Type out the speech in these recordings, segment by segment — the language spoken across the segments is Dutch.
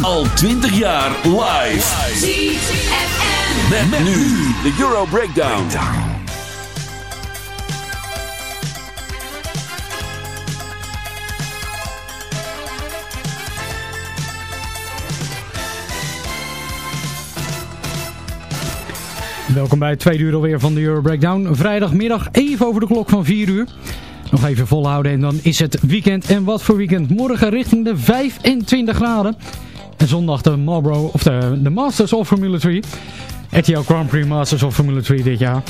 Al 20 jaar live. ZFM. Met, nu de Euro Breakdown. Welkom bij het tweede uur alweer van de Euro Breakdown. Vrijdagmiddag even over de klok van 4 uur. Nog even volhouden en dan is het weekend. En wat voor weekend? Morgen richting de 25 graden. En zondag de Marlboro, of de, de Masters of Formula 3. RTL Grand Prix Masters of Formula 3 dit jaar.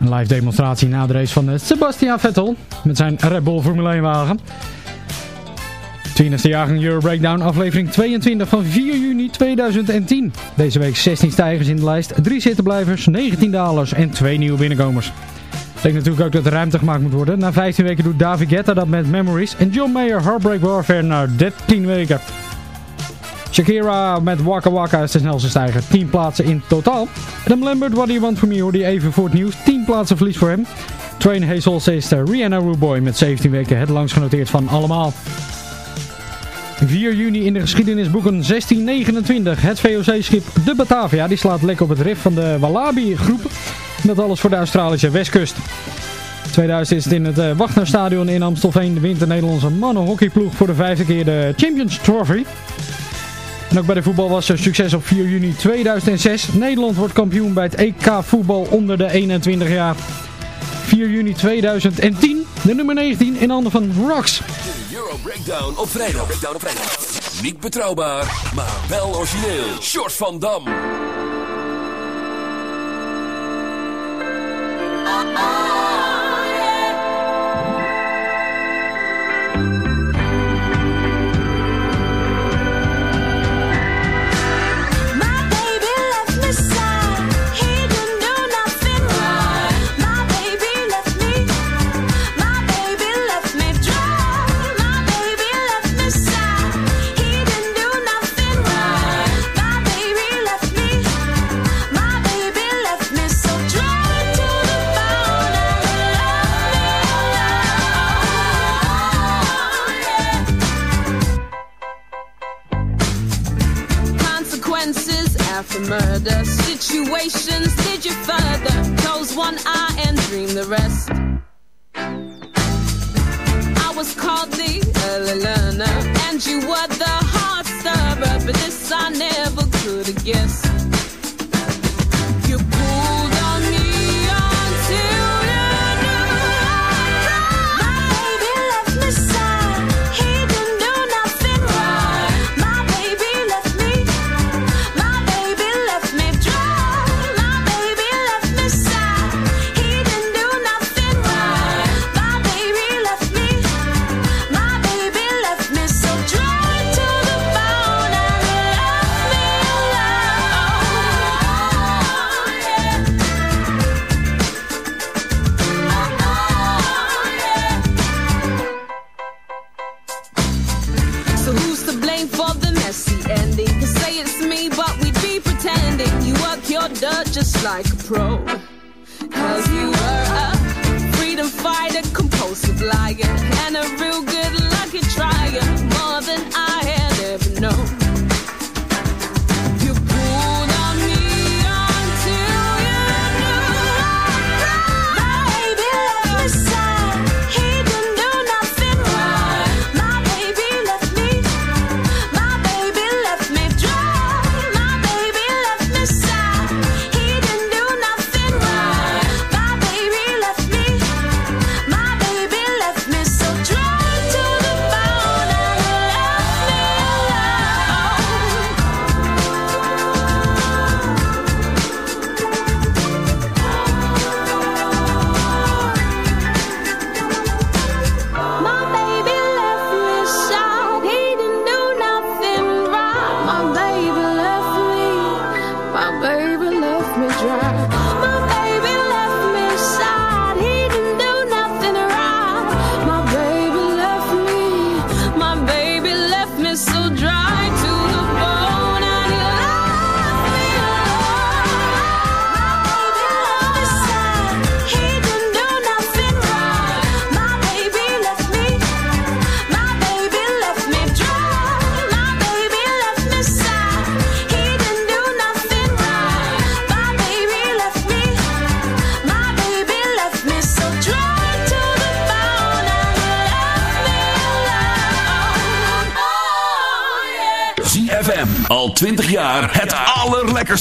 Een live demonstratie na de race van eh, Sebastian Vettel met zijn Red Bull Formule 1 wagen. 20e jaargang Euro Breakdown, aflevering 22 van 4 juni 2010. Deze week 16 stijgers in de lijst, 3 zittenblijvers, 19 dalers en 2 nieuwe binnenkomers. Betekent natuurlijk ook dat er ruimte gemaakt moet worden. Na 15 weken doet David Guetta dat met Memories en John Mayer Heartbreak Warfare na 13 weken. Shakira met Waka Waka is de snelste stijger. 10 plaatsen in totaal. Adam Lambert, What Do You Want From Me, hoorde je even voor het nieuws. 10 plaatsen verlies voor hem. Train Hazel is Rihanna Ruboy met 17 weken het langst genoteerd van allemaal. 4 juni in de geschiedenisboeken 1629. Het VOC-schip de Batavia die slaat lek op het rif van de Wallabi-groep. Dat alles voor de Australische westkust. 2000 is het in het uh, Wagnerstadion in Amstelveen. wint de Nederlandse mannenhockeyploeg voor de vijfde keer de Champions Trophy. En ook bij de voetbal was er succes op 4 juni 2006. Nederland wordt kampioen bij het EK voetbal onder de 21 jaar. 4 juni 2010, de nummer 19 in handen van Rocks. De Euro Breakdown op vrijdag. Breakdown op. Niet betrouwbaar, maar wel origineel. Short van Dam.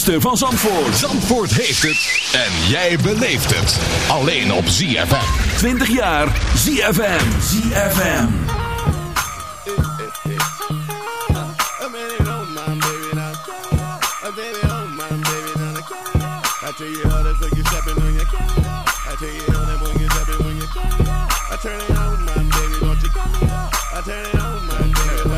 Allerlekkerste van Zandvoort. Zandvoort heeft het. En jij beleeft het. Alleen op ZFM. 20 jaar ZFM. ZFM. Turn it on, my baby, don't you come I turn it on, my baby,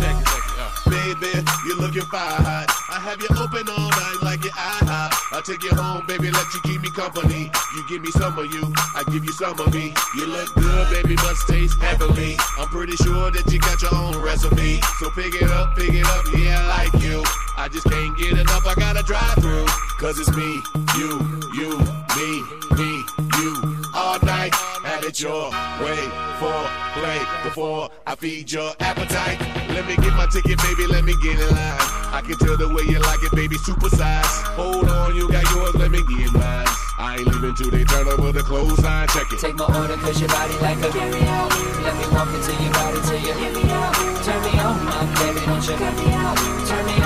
check it, check it, uh. Baby, you looking fine. I have you open all night like your eye. Ah, ah. I'll take you home, baby, let you keep me company. You give me some of you, I give you some of me. You look good, baby, must taste heavenly. I'm pretty sure that you got your own recipe. So pick it up, pick it up, yeah, I like you. I just can't get enough, I gotta drive through. Cause it's me, you, you, me, me, you. All night, have it your way for play before I feed your appetite. Let me get my ticket, baby, let me get in line. I can tell the way you like it, baby, super size. Hold on, you got yours, let me get mine. I ain't leaving till they turn over the clothesline. Check it. Take my order, cause your body like a carry out. Let me walk into your body till you hear me out. Turn me on, my baby, don't you cut me out. Turn me on,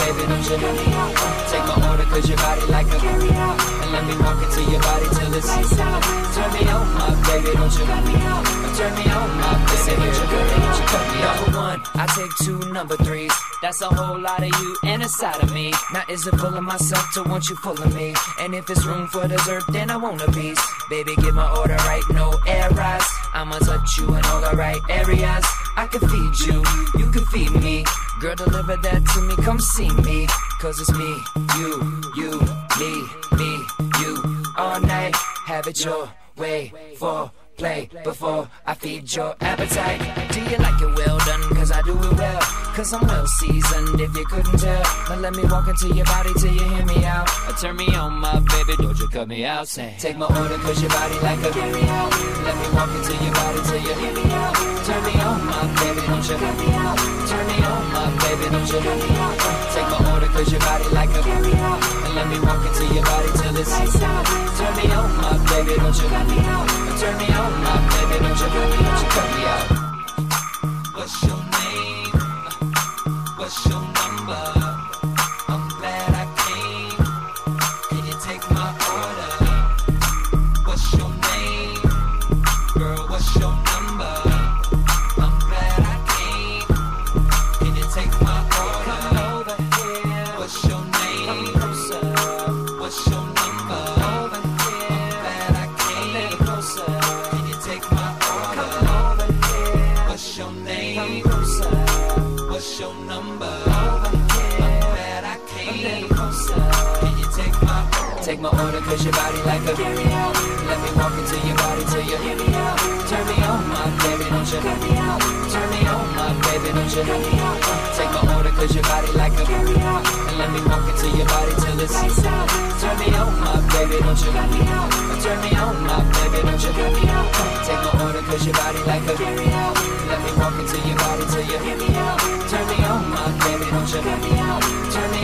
baby, don't you cut me out. Take my order, cause your body like a carry out. And let me walk into your body till it's lights out. Turn me on, my baby, don't you cut me out. Turn me on, my baby, don't you cut me out. Number one, I take two number threes. That's a whole lot of you and a side of me. Now is it full of myself to want you full of me? And if it's room for dessert, then I want a piece. Baby, get my order right, no errors. I'ma touch you in all the right areas. I can feed you, you can feed me. Girl, deliver that to me, come see me. Cause it's me, you, you, me, me, you. All night, have it your way for play before I feed your appetite. Do you like it well done? Cause I do it well. Cause I'm well seasoned if you couldn't tell. Now let me walk into your body till you hear me out. Or turn me on, my baby, don't you cut me out. Say, take my order cause your body like a carry out. Let me walk into your body till you hear me out. Turn me on, my baby, don't you cut me out. Turn me on, my baby, don't you cut me out. Uh, take my order cause your body like a carry out. And let me walk into your body till it's lights out. Turn me on, my baby, don't you cut me out. Uh, turn me on, baby, don't you me, out. What's your name? What's your number? Cause your body like a carry out. Let me walk into your body till you hear me out. Turn me on, my baby, don't you cut me out. Turn me on, my baby, don't you cut me out. Take my order cause your body like a carry out. And let me walk into your body till it's lights out. Turn me on, my baby, don't you cut me out. Turn me on, my baby, don't you cut me out. Take my order cause your body like a carry out. Let me walk into your body till you hear me out. Turn me on, my baby, don't you cut me out. Turn me on,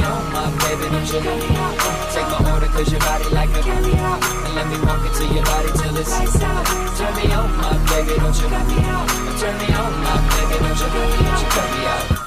baby, don't you cut me out. Take my order cause your body like a carry out. And let me walk into your body till it's lights out. Turn me on, my baby, don't you cut me out. Turn me on, my baby, don't you cut me, don't you cut me out.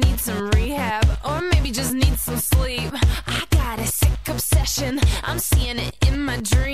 Need some rehab, or maybe just need some sleep. I got a sick obsession, I'm seeing it in my dreams.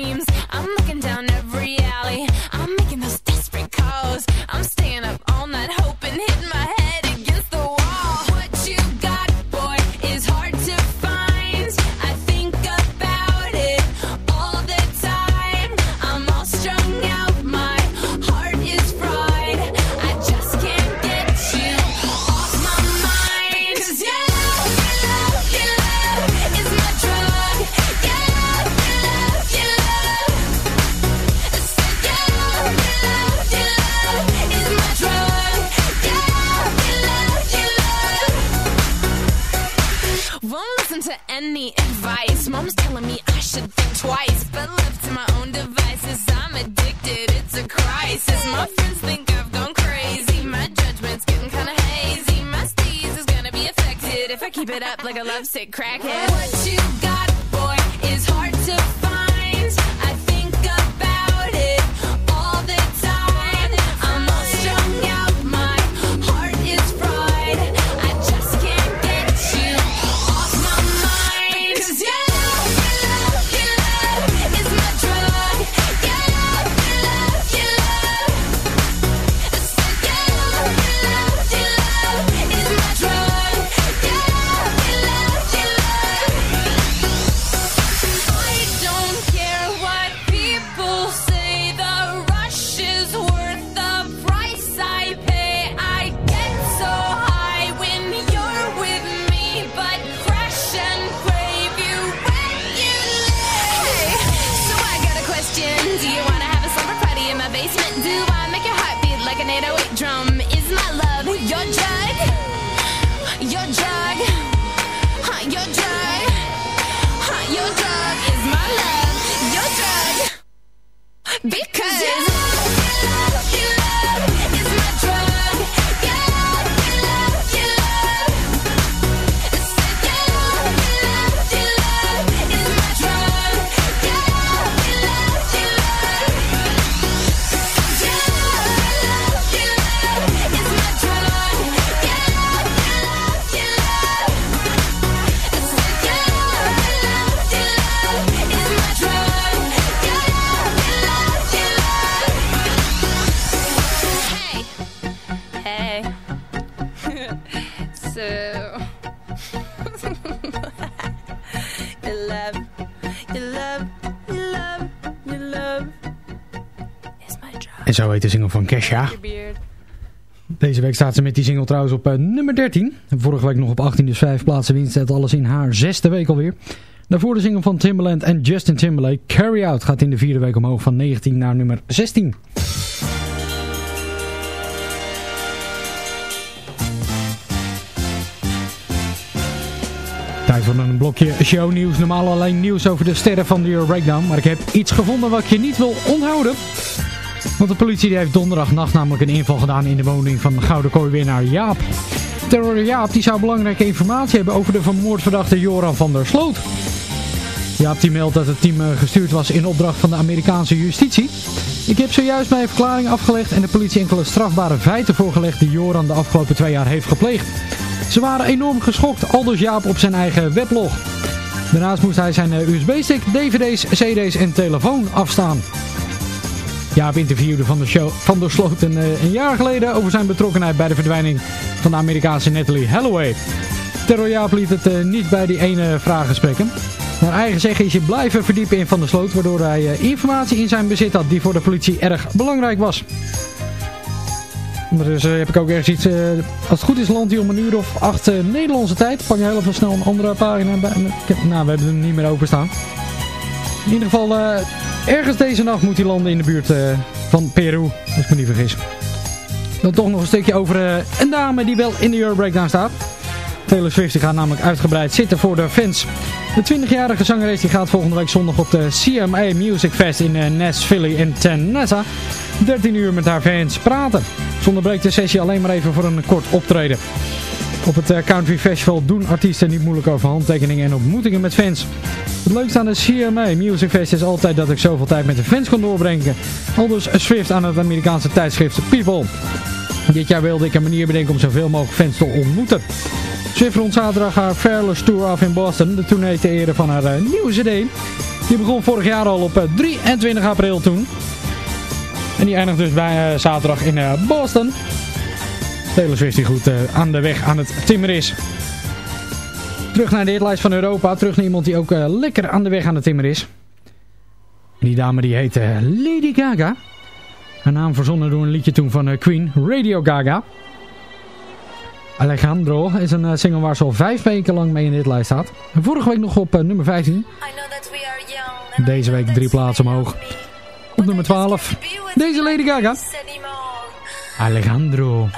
Zo heet de single van Kesha. Deze week staat ze met die single trouwens op eh, nummer 13. Vorige week nog op 18, dus 5 plaatsen winst. Zet alles in haar zesde week alweer. Daarvoor de single van Timbaland en Justin Timberlake. Carry Out gaat in de vierde week omhoog van 19 naar nummer 16. Tijd voor een blokje shownieuws. Normaal alleen nieuws over de sterren van de Euro Breakdown. Maar ik heb iets gevonden wat je niet wil onthouden. Want de politie die heeft donderdagnacht namelijk een inval gedaan in de woning van de Gouden Kooi-winnaar Jaap. Terror Jaap die zou belangrijke informatie hebben over de vermoord verdachte Joran van der Sloot. Jaap die meldt dat het team eh, gestuurd was in opdracht van de Amerikaanse justitie. Ik heb zojuist mijn verklaring afgelegd en de politie enkele strafbare feiten voorgelegd die Joran de afgelopen twee jaar heeft gepleegd. Ze waren enorm geschokt, aldus Jaap op zijn eigen weblog. Daarnaast moest hij zijn eh, USB-stick, dvd's, cd's en telefoon afstaan. Jaap interviewde van de show van der Sloot een, eh, een jaar geleden over zijn betrokkenheid bij de verdwijning van de Amerikaanse Natalie Holloway. Terror Jaap liet het eh, niet bij die ene vraaggesprekken. Naar eigen zeggen is je blijven verdiepen in Van der Sloot, waardoor hij eh, informatie in zijn bezit had die voor de politie erg belangrijk was. Dus heb ik ook ergens iets, als het goed is landt hij om een uur of acht Nederlandse tijd. Pak je heel even snel een andere pagina bij. Nou, we hebben hem niet meer openstaan. In ieder geval, ergens deze nacht moet hij landen in de buurt eh, van Peru, als ik me niet vergis. Dan toch nog een stukje over eh, een dame die wel in de Euro Breakdown staat. Taylor Swift gaat namelijk uitgebreid zitten voor de fans. De 20-jarige zangeres die gaat volgende week zondag op de CMA Music Fest in eh, Nashville in Tennessee 13 uur met haar fans praten. Ze onderbreekt de sessie alleen maar even voor een kort optreden. Op het eh, Country Festival doen artiesten niet moeilijk over handtekeningen en ontmoetingen met fans. Het leukste aan de CMA Music Fest is altijd dat ik zoveel tijd met de fans kan doorbrengen. Aldus Swift aan het Amerikaanse tijdschrift People. Dit jaar wilde ik een manier bedenken om zoveel mogelijk fans te ontmoeten. Swift rond zaterdag haar Fearless Tour af in Boston, de tournee te ere van haar eh, nieuwe cd. Die begon vorig jaar al op eh, 23 april toen. En die eindigt dus bij eh, zaterdag in eh, Boston. Taylor Swift die goed eh, aan de weg aan het timmer is. Terug naar de hitlijst van Europa. Terug naar iemand die ook eh, lekker aan de weg aan het timmer is. Die dame die heet eh, Lady Gaga. Haar naam verzonnen door een liedje toen van Queen, Radio Gaga. Alejandro is een single waar ze al vijf weken lang mee in de hitlijst staat. Vorige week nog op nummer 15. Deze week drie plaatsen omhoog. Op nummer 12. Deze Lady Gaga. Alejandro.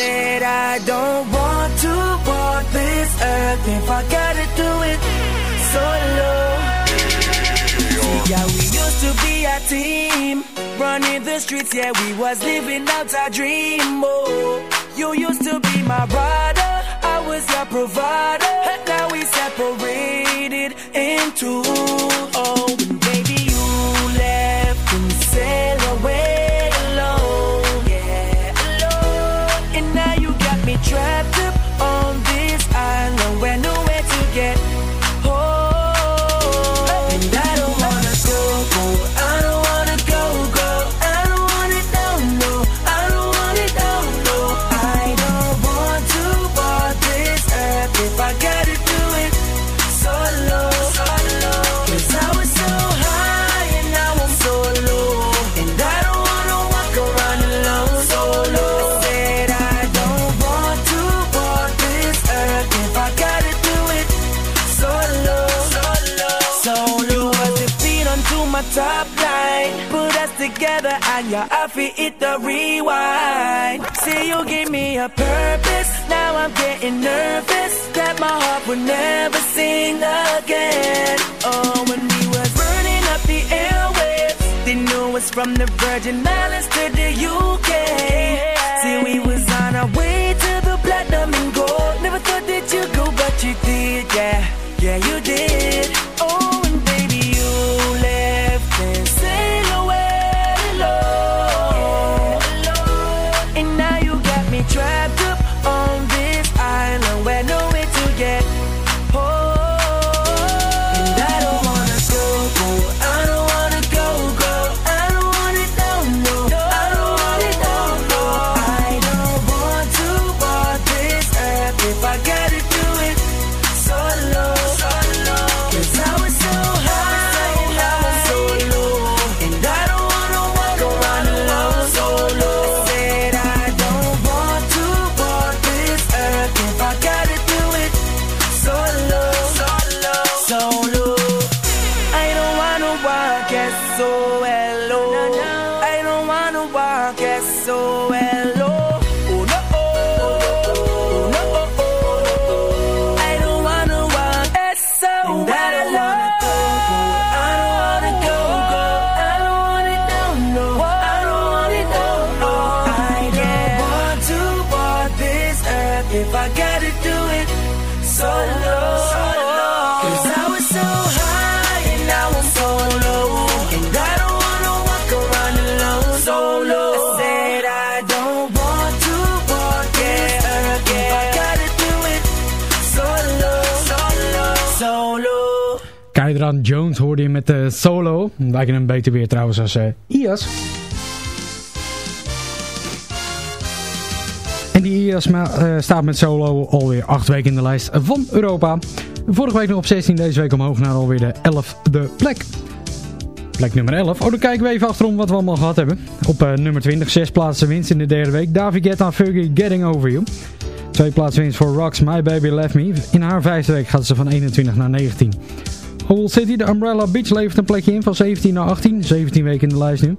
Said I don't want to walk this earth if I gotta do it solo. Yeah, we used to be a team, running the streets. Yeah, we was living out our dream. Oh, you used to be my brother, I was your provider. Now we separated into oh, outfit hit the rewind. Say you gave me a purpose, now I'm getting nervous that my heart would never sing again. Oh, when we was burning up the airwaves, they knew us from the Virgin Islands to the UK. See, we was on our way to the platinum and gold. Never thought that you'd go, but you did, yeah, yeah, you did. Oh, Hoorde je met de solo. Lijken hem beter weer trouwens als eh IAS. En die IAS eh, staat met solo alweer 8 weken in de lijst van Europa. Vorige week nog op 16, deze week omhoog naar alweer de 11e plek. Plek nummer 11. Oh, dan kijken we even achterom wat we allemaal gehad hebben. Op eh, nummer 20, 6 plaatsen winst in de derde week. David Guetta, Fergie, Getting Over You. Twee plaatsen winst voor Rox, My Baby Left Me. In haar vijfde week gaat ze van 21 naar 19. Hole City, de Umbrella Beach levert een plekje in van 17 naar 18. 17 weken in de lijst nu.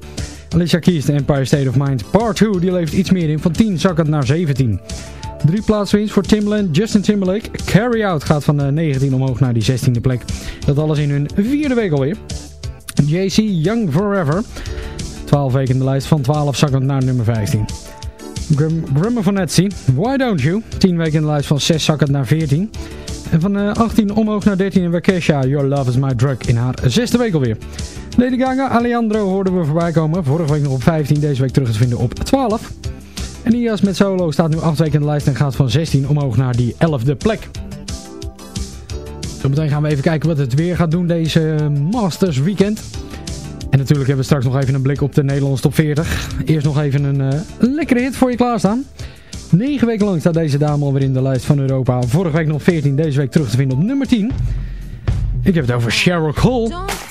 Alicia Keys, de Empire State of Mind Part 2, die levert iets meer in. Van 10 zakkend naar 17. Drie plaatswinst voor Timbaland, Justin Timberlake. Carry Out gaat van de 19 omhoog naar die 16e plek. Dat alles in hun vierde week alweer. JC Young Forever. 12 weken in de lijst van 12 zakkend naar nummer 15. Grim, Grimmer van Etsy, Why Don't You? 10 weken in de lijst van 6 zakkend naar 14. En van eh, 18 omhoog naar 13 in Wakesha, Your Love Is My Drug in haar zesde week alweer. Lady Gaga, Alejandro hoorden we voorbij komen. Vorige week nog op 15, deze week terug te vinden op 12. En Ias met solo staat nu 8 weken in de lijst en gaat van 16 omhoog naar die 11e plek. Zometeen gaan we even kijken wat het weer gaat doen deze eh, Masters weekend. En natuurlijk hebben we straks nog even een blik op de Nederlandse top 40. Eerst nog even een, eh, lekkere hit voor je klaarstaan. 9 weken lang staat deze dame alweer in de lijst van Europa. Vorige week nog 14, deze week terug te vinden op nummer 10. Ik heb het over Cheryl Cole.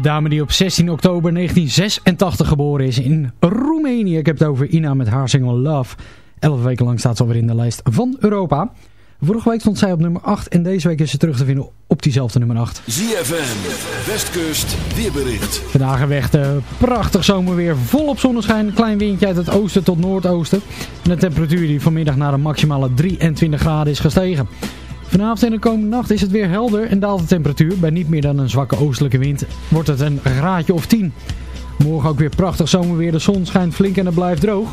Dame die op 16 oktober 1986 geboren is in Roemenië. Ik heb het over Ina met haar single Love. Elf weken lang staat ze alweer in de lijst van Europa. Vorige week stond zij op nummer 8 en deze week is ze terug te vinden op diezelfde nummer 8. ZFM, Westkust, weerbericht. Vandaag echt eh, prachtig zomerweer, volop zonneschijn, een klein windje uit het oosten tot noordoosten. En de temperatuur die vanmiddag naar een maximale 23 graden is gestegen. Vanavond en de komende nacht is het weer helder en daalt de temperatuur. Bij niet meer dan een zwakke oostelijke wind wordt het een graadje of 10. Morgen ook weer prachtig zomerweer, de zon schijnt flink en het blijft droog.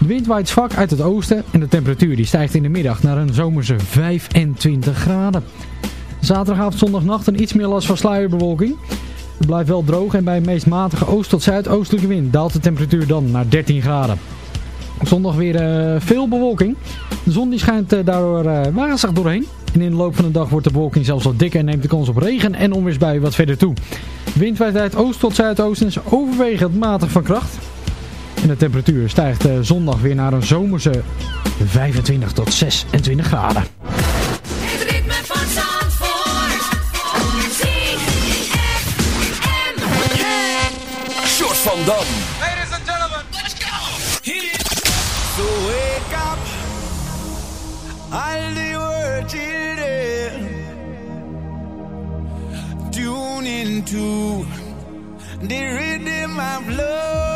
De wind waait zwak uit het oosten en de temperatuur die stijgt in de middag naar een zomerse 25 graden. Zaterdagavond, zondagnacht een iets meer last van sluierbewolking. Het blijft wel droog en bij een meest matige oost- tot zuidoostelijke wind daalt de temperatuur dan naar 13 graden. Op zondag weer eh, veel bewolking. De zon die schijnt eh, daardoor eh, wazig doorheen. En in de loop van de dag wordt de bewolking zelfs wat dikker en neemt de kans op regen en onweersbuien wat verder toe. Wind uit oost tot zuidoosten en is overwegend matig van kracht. En de temperatuur stijgt eh, zondag weer naar een zomerse 25 tot 26 graden. Het ritme van Zandvoort. Short van Dam. Ladies and gentlemen, let's go. So wake up, all the world children. Tune into the rhythm of love.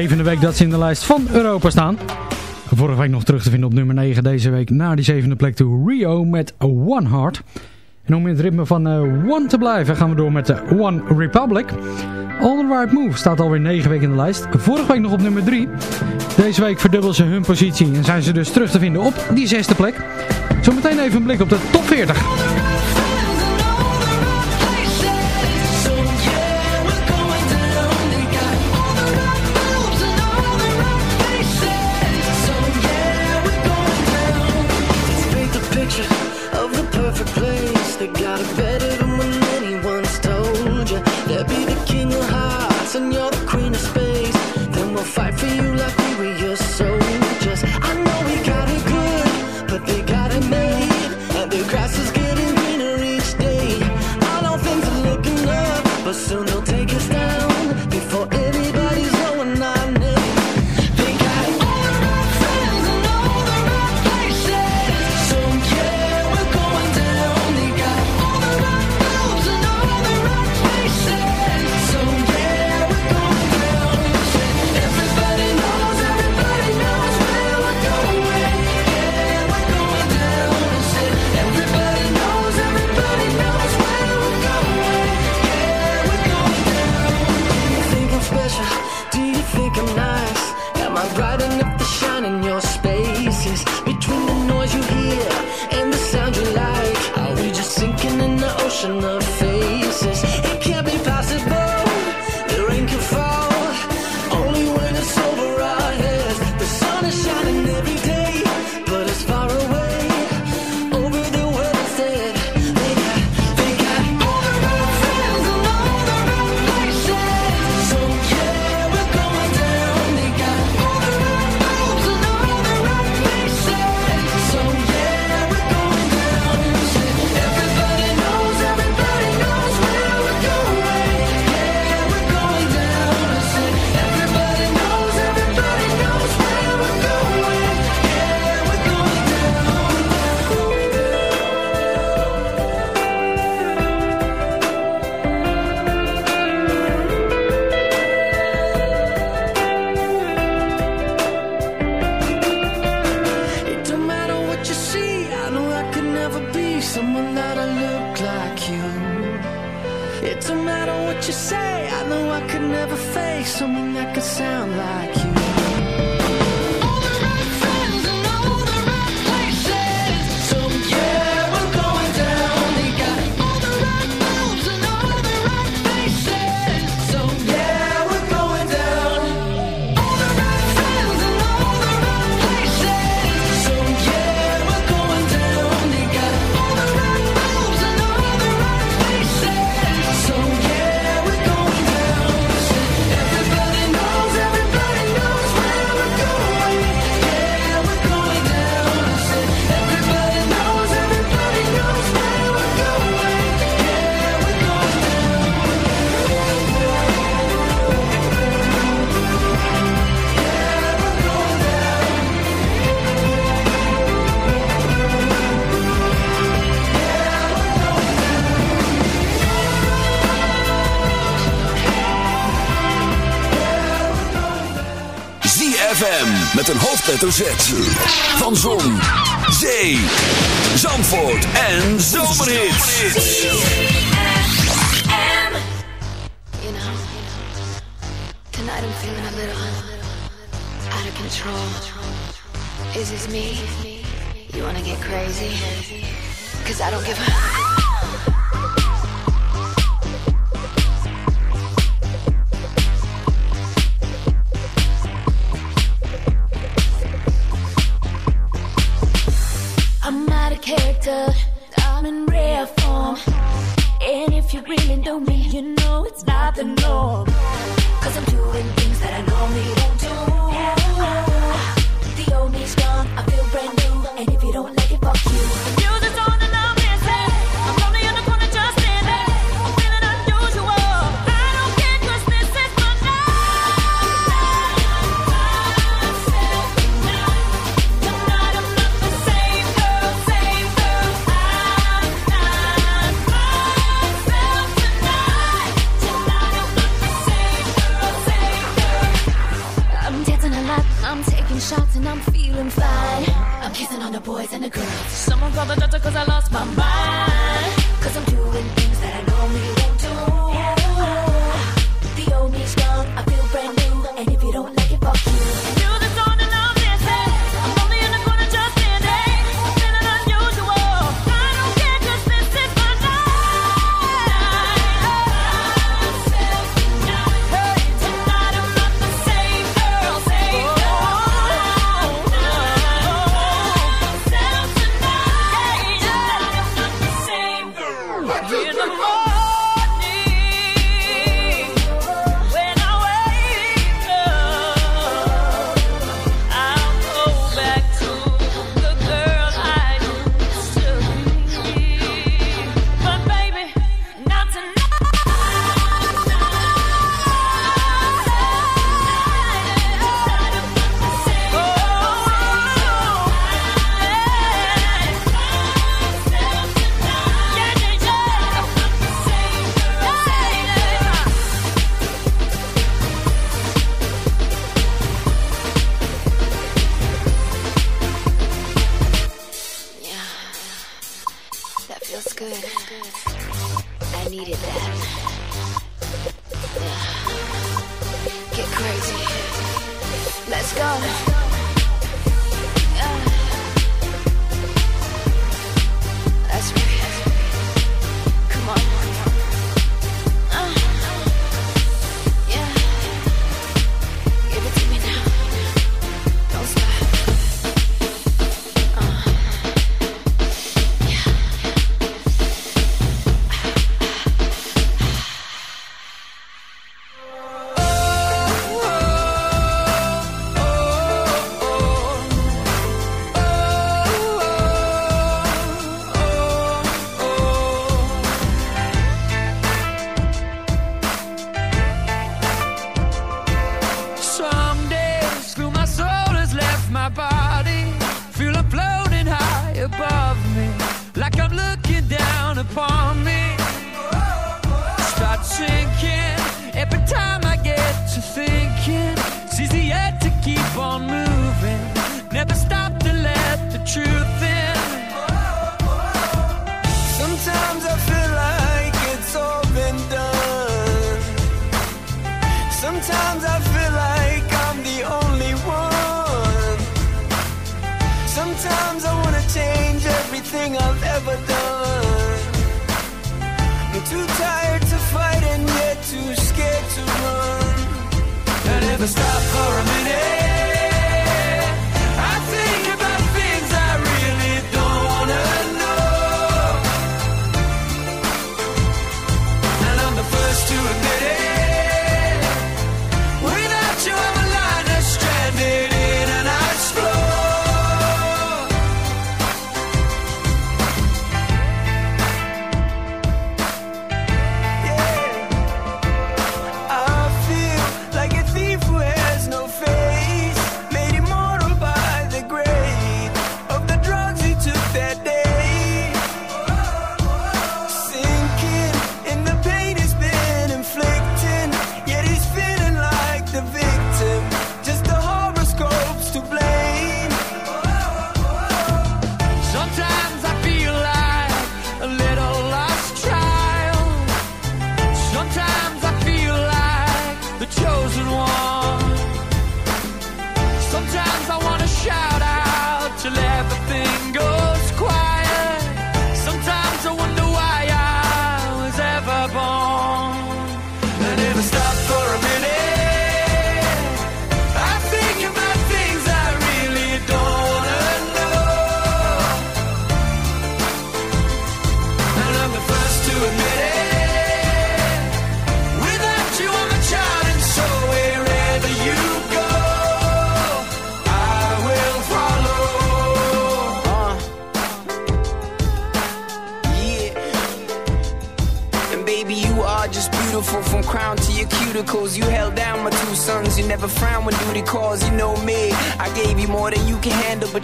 zevende week dat ze in de lijst van Europa staan. Vorige week nog terug te vinden op nummer 9. Deze week naar die zevende plek toe Rio met One Heart. En om in het ritme van eh, One te blijven gaan we door met de One Republic. All the Right Move staat alweer 9 weken in de lijst. Vorige week nog op nummer 3. Deze week verdubbelen ze hun positie en zijn ze dus terug te vinden op die zesde plek. Zometeen even een blik op de top 40. that could sound like you. met een hoofdletter Z. Van Zon, Zee, Zandvoort en Zomerhits. Tonight I'm feeling a little out of control. Is this me? You wanna get crazy? Cause I don't give a... God.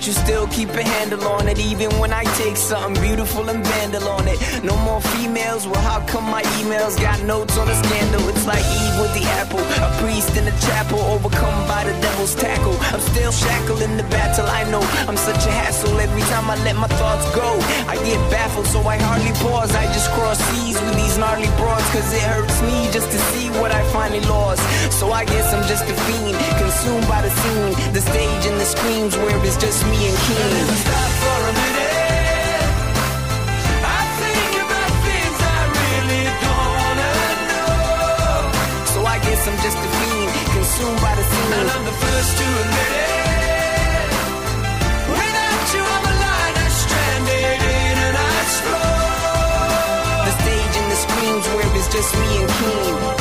But you still keep a handle on it. Even when I take something beautiful and vandal on it. No more females. Well, how come my emails got notes on a scandal? It's like Eve with the apple. A priest in the chapel, overcome by the devil's tackle. I'm still shackled in the battle. I know I'm such a hassle every time I let my thoughts go. I get baffled, so I hardly pause. I just cross seas with these gnarly broads, cause it hurts me just to see what I finally lost. So I guess I'm just a fiend, consumed by the scene, the stage and the screams where it's just me and Keen. Stop for a minute. I think about things I really don't wanna know. So I guess I'm just a fiend, consumed by the scene. And I'm the first to admit it. Without you, I'm a liner stranded in an ice floor. The stage and the screams where it's just me and Keen.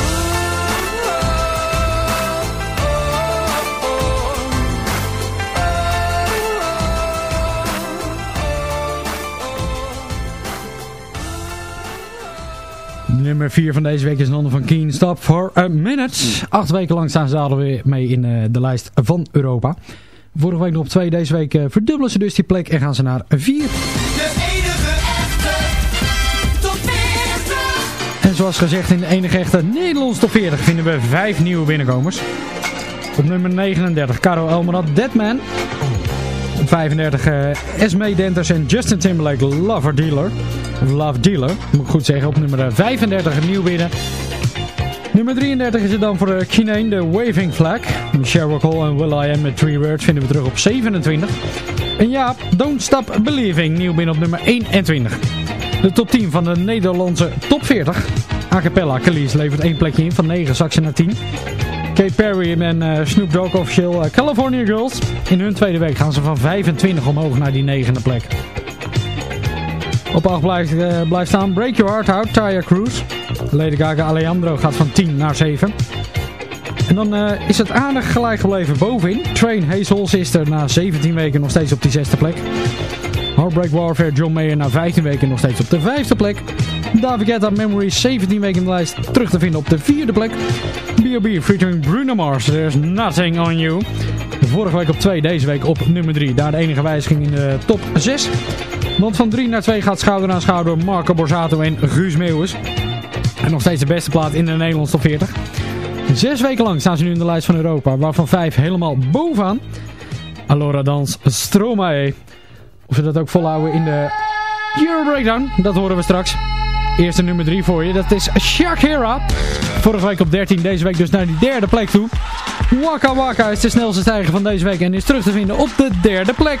Nummer 4 van deze week is ander van Keen. Stop for a minute. Acht weken lang staan ze alweer mee in eh, de lijst van Europa. Vorige week nog op 2, deze week eh, verdubbelen ze dus die plek en gaan ze naar 4. De enige echte top 40. En zoals gezegd in de enige echte Nederlands top 40 vinden we 5 nieuwe binnenkomers. Op nummer 39 Caro Elmerad, Deadman. Op 35 eh Esme Denters en Justin Timberlake, Lover Dealer. Of Love Dealer, moet ik goed zeggen. Op nummer eh, 35 een nieuw binnen. Nummer 33 is het dan voor de Kineen, de Waving Flag. Sheryl Cole en Will I Am met Three Words vinden we terug op 27. En ja, Don't Stop Believing, nieuw binnen op nummer 21. De top 10 van de Nederlandse top 40. A Cappella, Khalees levert één plekje in, van 9 zak ze naar 10. Kate Perry en eh, Snoop Dogg officieel eh, California Girls. In hun tweede week gaan ze van 25 omhoog naar die negende plek. Op 8 blijft, eh, blijft staan Break Your Heart Out, Taya Cruz. Lady Gaga Alejandro gaat van 10 naar 7. En dan is het aardig gelijk gebleven bovenin. Train Hey Soul Sister na 17 weken nog steeds op die zesde plek. Heartbreak Warfare John Mayer na 15 weken nog steeds op de vijfde plek. David Guetta Memories 17 weken in de lijst terug te vinden op de vierde plek. B.O.B. featuring Bruno Mars, There's Nothing On You. Vorige week op 2, deze week op nummer 3. Daar de enige wijziging in de top 6. Want van 3 naar 2 gaat schouder aan schouder Marco Borsato en Guus Meeuwis. En nog steeds de beste plaat in de Nederlandse top 40. Zes weken lang staan ze nu in de lijst van Europa, waarvan vijf helemaal bovenaan. Allora dans Stromae. Of ze dat ook volhouden in de Euro Breakdown, dat horen we straks. Eerste nummer 3 voor je, dat is Shakira. Vorige week op 13, deze week dus naar die derde plek toe. Waka Waka is de snelste stijger van deze week en is terug te vinden op de derde plek.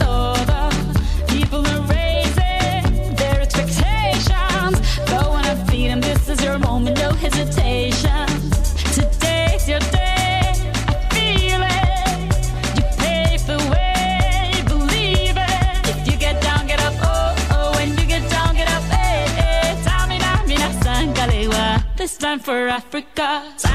Africa.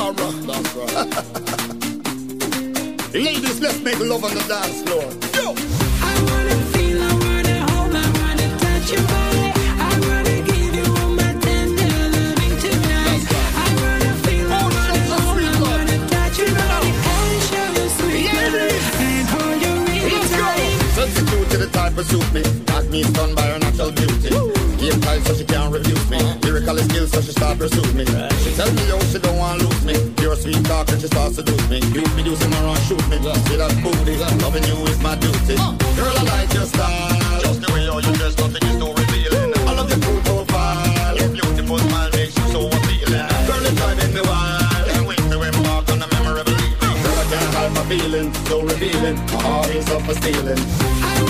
That's right. Ladies, let's make love on the dance floor. Yo! I wanna feel, I wanna hold, I wanna touch your. Substitute the type of suit me. got me stunned by her natural beauty. Game time so she can't refuse me. Skills so she start pursue me. She tell me yo she don't want lose me. Pure sweet talk and she start seduce me. You be using her and shoot me. See that booty, loving you is my duty. Girl I like your style. Just the way you you dress, nothing is too revealing. I love your cool profile. Your beautiful smile makes you so appealing. Girl it's driving me wild. Can't wait to embark on a memorable evening. Girl I can't hide my feelings, so revealing. My heart is up for stealing.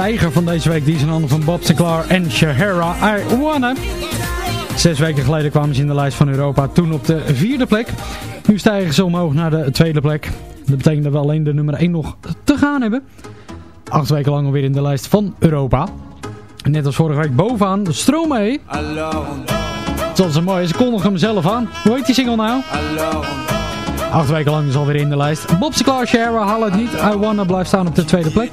Stijger van deze week die is in handen van Bob Sinclair en Shahara. I Wanna. Zes weken geleden kwamen ze in de lijst van Europa, toen op de vierde plek. Nu stijgen ze omhoog naar de tweede plek. Dat betekent dat we alleen de nummer 1 nog te gaan hebben. Acht weken lang alweer in de lijst van Europa. Net als vorige week bovenaan Stromae. Zoals ze mooi is, ze kondigen hem zelf aan. Hoe heet die single nou? Acht weken lang is alweer in de lijst. Bob Sinclair, Shara, haal het niet. I Wanna blijft staan op de tweede plek.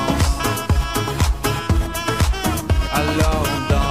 alone.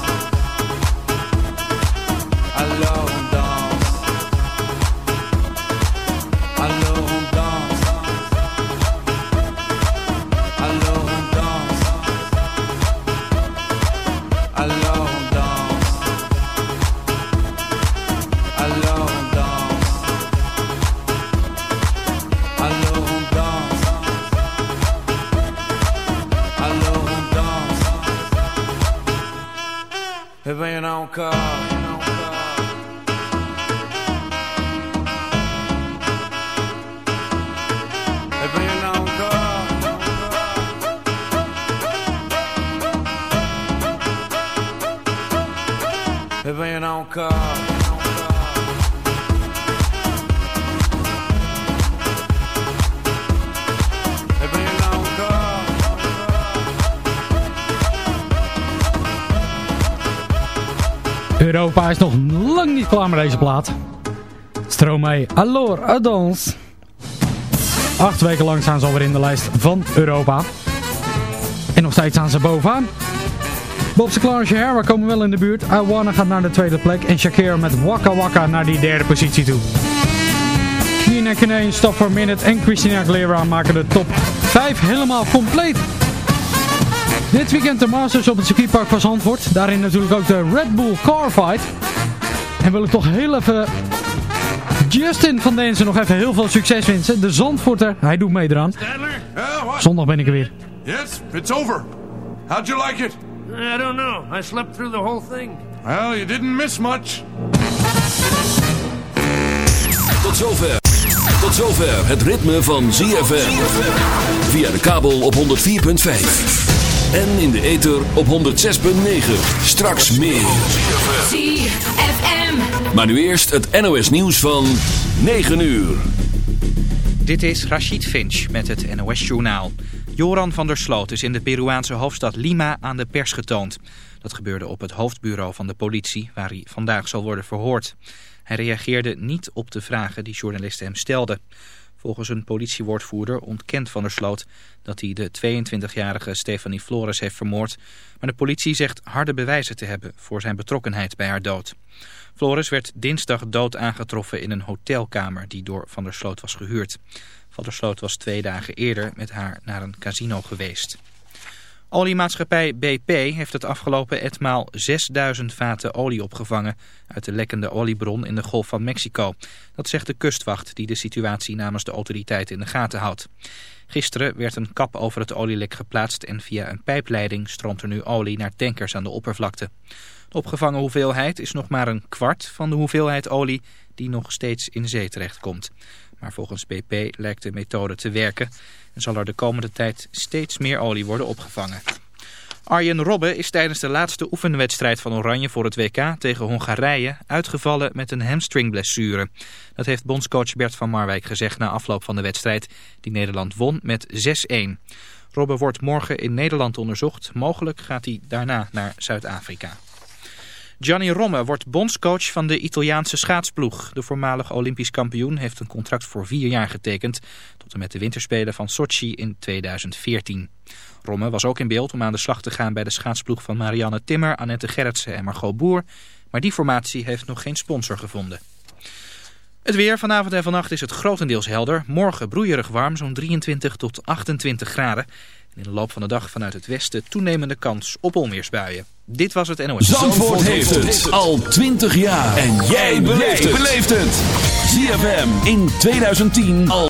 Ben Europa is nog lang niet klaar met deze plaat. Stromae, Allure, Adons. Acht weken lang staan ze alweer in de lijst van Europa. En nog steeds staan ze bovenaan. Bob Sinclair en Shahara komen wel in de buurt. Awana gaat naar de tweede plek. En Shakira met Waka Waka naar die derde positie toe. Nina Kane, Stop for Minute en Christina Aguilera maken de top 5 helemaal compleet. Dit weekend de Masters op het circuitpark van Zandvoort. Daarin natuurlijk ook de Red Bull Car Fight. En wil ik toch heel even Justin van Denzen nog even heel veel succes wensen. De Zandvoorter, hij doet mee eraan. Zondag ben ik er weer. Yes, it's over. How'd you like it? I don't know. I slept through the whole thing. Well, you didn't miss much. Tot zover. Tot zover het ritme van ZFM. Via de kabel op 104.5. En in de ether op 106.9. Straks meer. ZFM. Maar nu eerst het NOS nieuws van 9 uur. Dit is Rachid Finch met het NOS-journaal. Joran van der Sloot is in de Peruaanse hoofdstad Lima aan de pers getoond. Dat gebeurde op het hoofdbureau van de politie, waar hij vandaag zal worden verhoord. Hij reageerde niet op de vragen die journalisten hem stelden. Volgens een politiewoordvoerder ontkent Van der Sloot dat hij de 22-jarige Stefanie Flores heeft vermoord. Maar de politie zegt harde bewijzen te hebben voor zijn betrokkenheid bij haar dood. Flores werd dinsdag dood aangetroffen in een hotelkamer die door Van der Sloot was gehuurd. Van der Sloot was twee dagen eerder met haar naar een casino geweest. Oliemaatschappij BP heeft het afgelopen etmaal 6000 vaten olie opgevangen uit de lekkende oliebron in de Golf van Mexico. Dat zegt de kustwacht die de situatie namens de autoriteiten in de gaten houdt. Gisteren werd een kap over het olielek geplaatst en via een pijpleiding stroomt er nu olie naar tankers aan de oppervlakte. De opgevangen hoeveelheid is nog maar een kwart van de hoeveelheid olie die nog steeds in zee terechtkomt. Maar volgens BP lijkt de methode te werken en zal er de komende tijd steeds meer olie worden opgevangen. Arjen Robben is tijdens de laatste oefenwedstrijd van Oranje voor het WK tegen Hongarije uitgevallen met een hamstringblessure. Dat heeft bondscoach Bert van Marwijk gezegd na afloop van de wedstrijd die Nederland won met 6-1. Robben wordt morgen in Nederland onderzocht. Mogelijk gaat hij daarna naar Zuid-Afrika. Gianni Romme wordt bondscoach van de Italiaanse schaatsploeg. De voormalig Olympisch kampioen heeft een contract voor vier jaar getekend... tot en met de winterspelen van Sochi in 2014. Romme was ook in beeld om aan de slag te gaan bij de schaatsploeg van Marianne Timmer, Annette Gerritsen en Margot Boer. Maar die formatie heeft nog geen sponsor gevonden. Het weer vanavond en vannacht is het grotendeels helder. Morgen broeierig warm, zo'n 23 tot 28 graden. En in de loop van de dag vanuit het westen toenemende kans op onweersbuien. Dit was het NOS. Zandvoort heeft het al 20 jaar. En jij beleeft het. ZFM in 2010 al